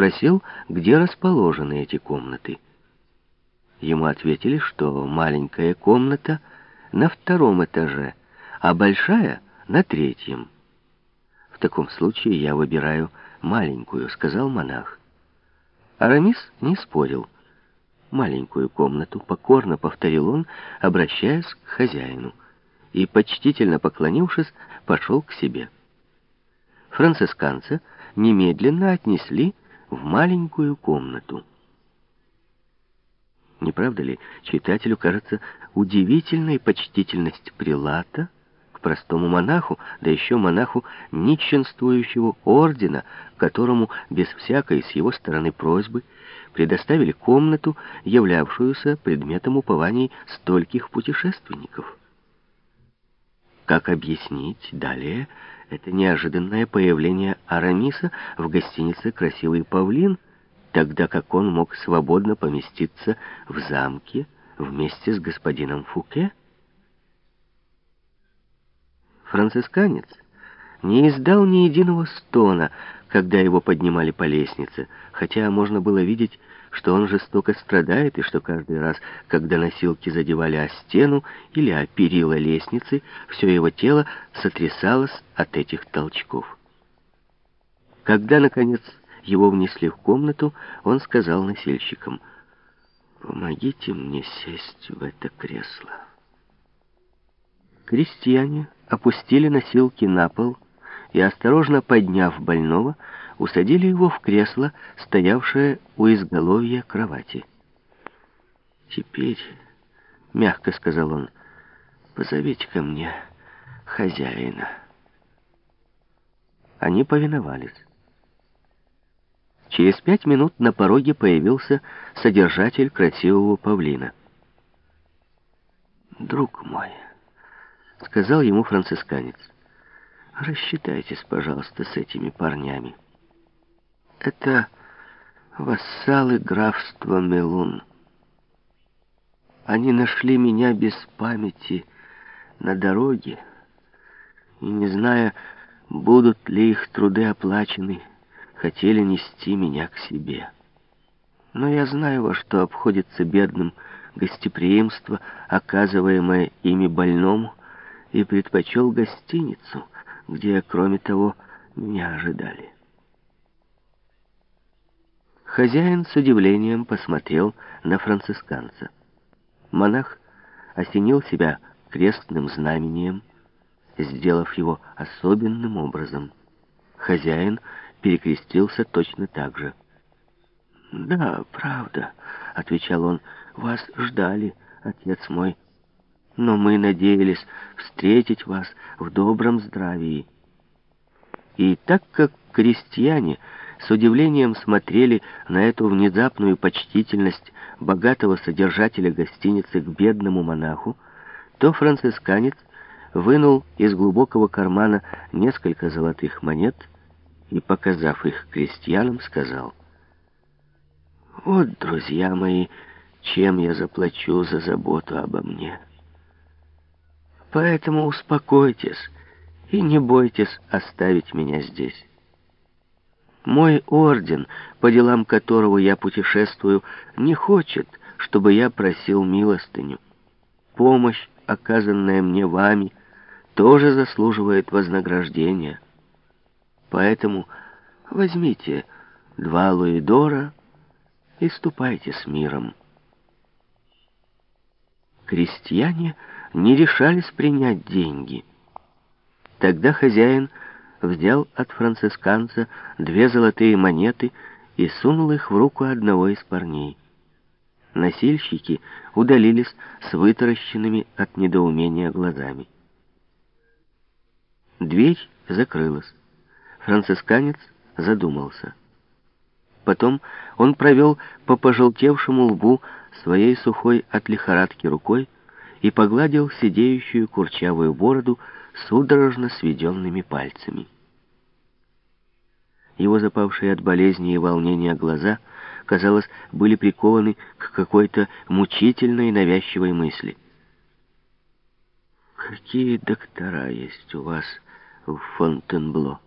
спросил, где расположены эти комнаты. Ему ответили, что маленькая комната на втором этаже, а большая — на третьем. «В таком случае я выбираю маленькую», — сказал монах. Арамис не спорил. «Маленькую комнату», — покорно повторил он, обращаясь к хозяину, и, почтительно поклонившись, пошел к себе. Францисканца немедленно отнесли в маленькую комнату. Не правда ли, читателю кажется удивительной почтительность прилата к простому монаху, да еще монаху нищенствующего ордена, которому без всякой с его стороны просьбы предоставили комнату, являвшуюся предметом упований стольких путешественников. Как объяснить далее это неожиданное появление Арамиса в гостинице «Красивый павлин», тогда как он мог свободно поместиться в замке вместе с господином Фуке? Францисканец не издал ни единого стона, когда его поднимали по лестнице, хотя можно было видеть, что он жестоко страдает, и что каждый раз, когда носилки задевали о стену или о перила лестницы, все его тело сотрясалось от этих толчков. Когда, наконец, его внесли в комнату, он сказал носильщикам, «Помогите мне сесть в это кресло». Крестьяне опустили носилки на пол и, осторожно подняв больного, усадили его в кресло, стоявшее у изголовья кровати. «Теперь», — мягко сказал он, — «позовите ко мне хозяина». Они повиновались. Через пять минут на пороге появился содержатель красивого павлина. «Друг мой», — сказал ему францисканец, — «рассчитайтесь, пожалуйста, с этими парнями. Это вассалы графства Мелун. Они нашли меня без памяти на дороге, и, не зная, будут ли их труды оплачены, хотели нести меня к себе. Но я знаю, во что обходится бедным гостеприимство, оказываемое ими больному, и предпочел гостиницу, где, кроме того, меня ожидали. Хозяин с удивлением посмотрел на францисканца. Монах осенил себя крестным знамением, сделав его особенным образом. Хозяин перекрестился точно так же. «Да, правда», — отвечал он, — «вас ждали, отец мой, но мы надеялись встретить вас в добром здравии». И так как крестьяне с удивлением смотрели на эту внезапную почтительность богатого содержателя гостиницы к бедному монаху, то францисканец вынул из глубокого кармана несколько золотых монет и, показав их крестьянам, сказал, «Вот, друзья мои, чем я заплачу за заботу обо мне. Поэтому успокойтесь и не бойтесь оставить меня здесь». Мой орден, по делам которого я путешествую, не хочет, чтобы я просил милостыню. Помощь, оказанная мне вами, тоже заслуживает вознаграждения. Поэтому возьмите два луидора и ступайте с миром. Крестьяне не решались принять деньги. Тогда хозяин взял от францисканца две золотые монеты и сунул их в руку одного из парней. Носильщики удалились с вытаращенными от недоумения глазами. Дверь закрылась. Францисканец задумался. Потом он провел по пожелтевшему лбу своей сухой от лихорадки рукой и погладил сидеющую курчавую бороду судорожно сведенными пальцами. Его запавшие от болезни и волнения глаза, казалось, были прикованы к какой-то мучительной навязчивой мысли. «Какие доктора есть у вас в Фонтенбло?»